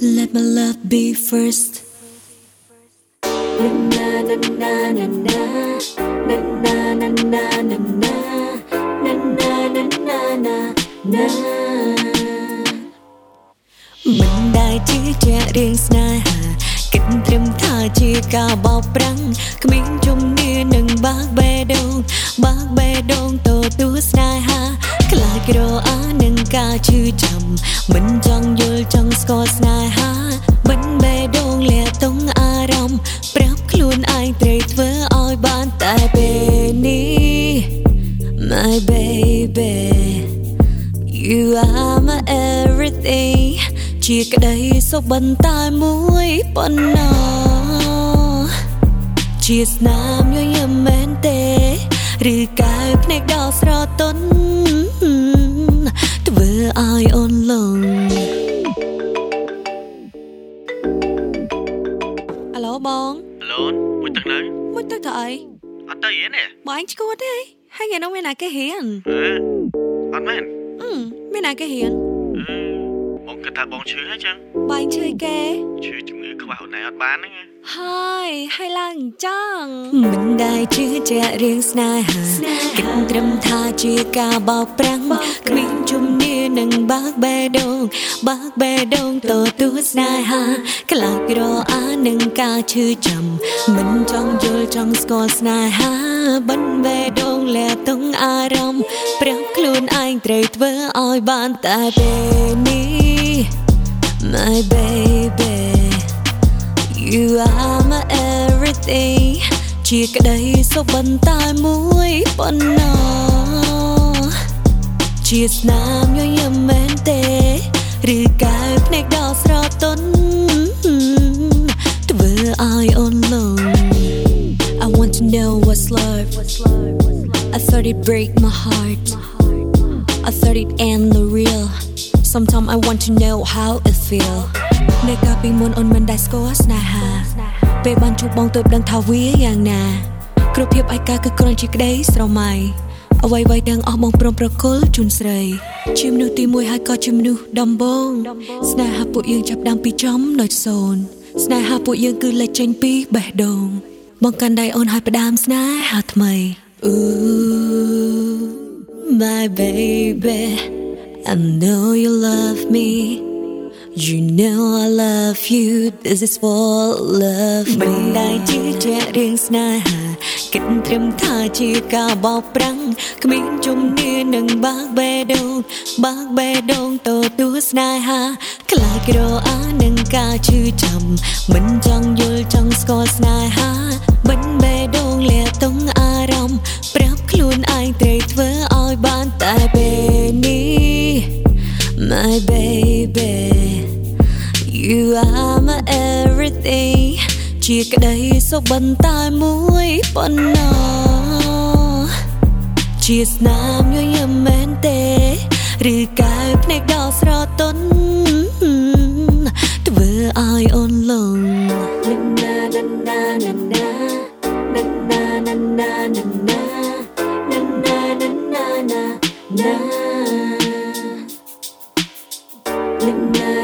Let my love be first Na na na na na Na na na na na na Na na na na na na មិនដែលជាជារឿងស្នេហាគិតត្រឹមថាជាការបោកប្រាំងគ្មានជំនឿនឹងបាក់បេះដូងបា My baby You are my everything ជាក្តីសុបិនតែមួយប៉ុណ្ណោះជាស្នាមញញឹមមែនទេឬកែវភ្នែកដល់ស្រទន់ធ្វើឲ្យអូនលងអាឡូបងឡូនមួយទឹកនៅមួយទឹកទៅអីអត់ទៅយេនេះបងអញឈួតទេ ហើយថ្ងៃនោះមានណាគេរៀនអឺអត់មែនអឺមានណាគេរៀនអឺបងគិតថាបងឈឺហើយចឹងបងអញឈឺគេឈឺជំងឺខ្វះអូនឯងអត់បានហ្នឹងហើយហើយឡើងអញ្ចឹងមិនដែលជឿជាក់រឿងស្នេហាគិតត្រឹមថាជាការបោកប្រាំងគ្មានជំនឿនឹងបាក់បេះដូងបាក់បេះដូងទៅទូស្នេហាខ្លាចក្រអា នឹងការឈឺចាំមិនចង់យល់ចង់ស្គាល់ស្នេហាបិណ្ឌបេះដូងលែតុងអារម្មណ៍ប្រាប់ខ្លួនឯងត្រូវធ្វើឲ្យបានតែពេលនេះ My baby You are my everything ជាក្តីសុបិនតែមួយប៉ុណ្ណោះជាស្នាមញញឹមមែនទេ ឬកែវភ្នែកដល់ស្រទន់ thought it break my heart I thought it end the real Sometimes I want to know how it feel នៅកាលពីមុនអូនមិនដែលស្គាល់ស្នេហាពេលបានជួបបងទើបដឹងថាវាយ៉ាងណាគ្រប់ភាពឯកាគឺគ្រាន់ជាក្តីស្រមៃអ្វីៗទាំងអស់បងព្រមប្រគល់ជូនស្រីជាមនុស្សទី1ហើយក៏ជាមនុស្សដំបងស្នេហាពួកយើងចាប់ដើមពីចំដល់សូន្យស្នេហាពួកយើងគឺលេចចេញពីបេះដូងបងកាន់ដៃអូនហើយផ្ដើមស្នេហាថ្មី Ooh my baby I know you love me You know I love you This is for love មិនដែលជឿជាក់រឿងស្នេហាគិតត្រឹមថាជាការបោកប្រាំងគ្មានជំនឿនឹងបាក់បេះដូងបាក់បេះដូងទៅទូស្នេហាខ្លាចក្រអានឹងការឈឺចាំមិនចង់យល់ចង់ស្គាល់ស្នេហា my baby you are my everything ជាក្តីសុបិនតែមួយប៉ុណ្ណោះជាស្នាមញញឹមមែនទេឬកាយភ្នែកដ៏ស្រទន់ធ្វើឲ្យអូនលងណានាណានាណាណានាណានាណានាណានាណានាណា